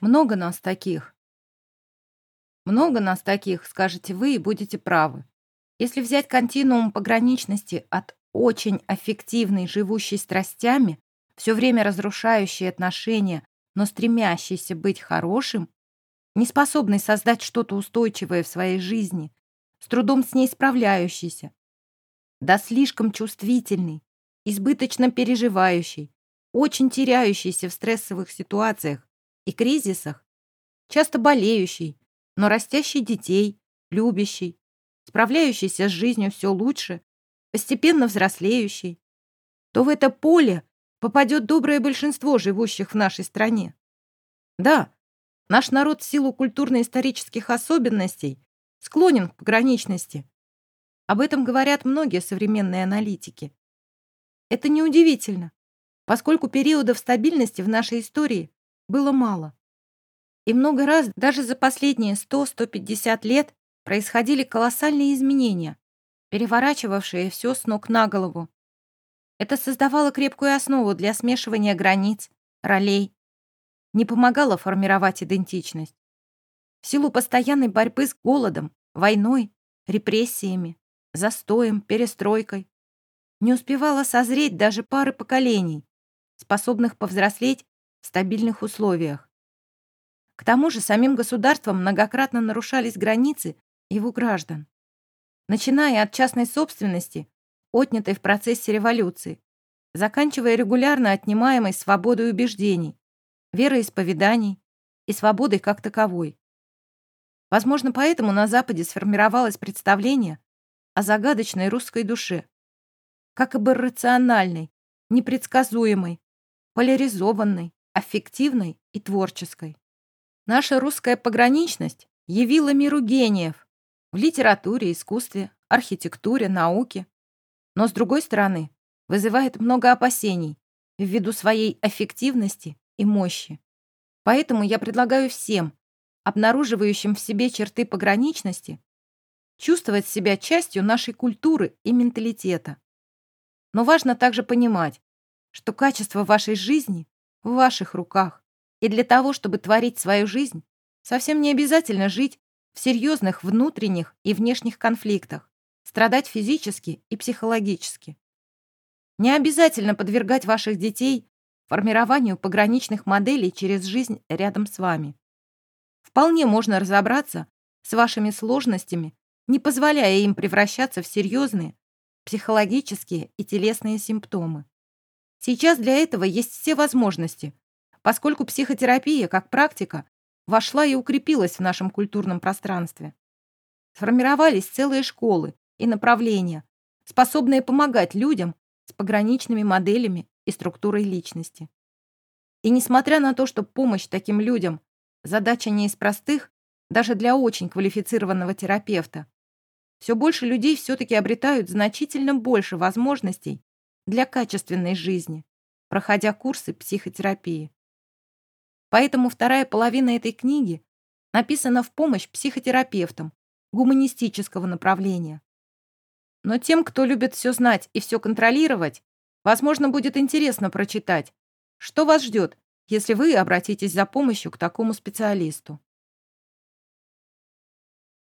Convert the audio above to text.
Много нас таких. Много нас таких, скажете вы, и будете правы. Если взять континуум пограничности от очень аффективной, живущей страстями, все время разрушающей отношения, но стремящейся быть хорошим, не способный создать что-то устойчивое в своей жизни, с трудом с ней справляющийся, да слишком чувствительный, избыточно переживающий, очень теряющийся в стрессовых ситуациях и кризисах, часто болеющий, но растящий детей, любящий, справляющийся с жизнью все лучше, постепенно взрослеющий, то в это поле попадет доброе большинство живущих в нашей стране. Да, наш народ в силу культурно-исторических особенностей склонен к пограничности. Об этом говорят многие современные аналитики. Это неудивительно, поскольку периодов стабильности в нашей истории было мало. И много раз даже за последние 100-150 лет происходили колоссальные изменения, переворачивавшие все с ног на голову. Это создавало крепкую основу для смешивания границ, ролей, не помогало формировать идентичность. В силу постоянной борьбы с голодом, войной, репрессиями, застоем, перестройкой, не успевала созреть даже пары поколений, способных повзрослеть в стабильных условиях. К тому же самим государством многократно нарушались границы его граждан. Начиная от частной собственности, отнятой в процессе революции, заканчивая регулярно отнимаемой свободой убеждений, вероисповеданий и свободой как таковой. Возможно, поэтому на Западе сформировалось представление о загадочной русской душе, как бы рациональной, непредсказуемой, поляризованной, аффективной и творческой. Наша русская пограничность явила миру гениев в литературе, искусстве, архитектуре, науке, но, с другой стороны, вызывает много опасений ввиду своей аффективности и мощи. Поэтому я предлагаю всем, обнаруживающим в себе черты пограничности, чувствовать себя частью нашей культуры и менталитета. Но важно также понимать, что качество вашей жизни в ваших руках. И для того, чтобы творить свою жизнь, совсем не обязательно жить в серьезных внутренних и внешних конфликтах, страдать физически и психологически. Не обязательно подвергать ваших детей формированию пограничных моделей через жизнь рядом с вами. Вполне можно разобраться с вашими сложностями, не позволяя им превращаться в серьезные психологические и телесные симптомы. Сейчас для этого есть все возможности, поскольку психотерапия, как практика, вошла и укрепилась в нашем культурном пространстве. Сформировались целые школы и направления, способные помогать людям с пограничными моделями и структурой личности. И несмотря на то, что помощь таким людям – задача не из простых, даже для очень квалифицированного терапевта, все больше людей все-таки обретают значительно больше возможностей для качественной жизни, проходя курсы психотерапии. Поэтому вторая половина этой книги написана в помощь психотерапевтам гуманистического направления. Но тем, кто любит все знать и все контролировать, возможно, будет интересно прочитать, что вас ждет, если вы обратитесь за помощью к такому специалисту.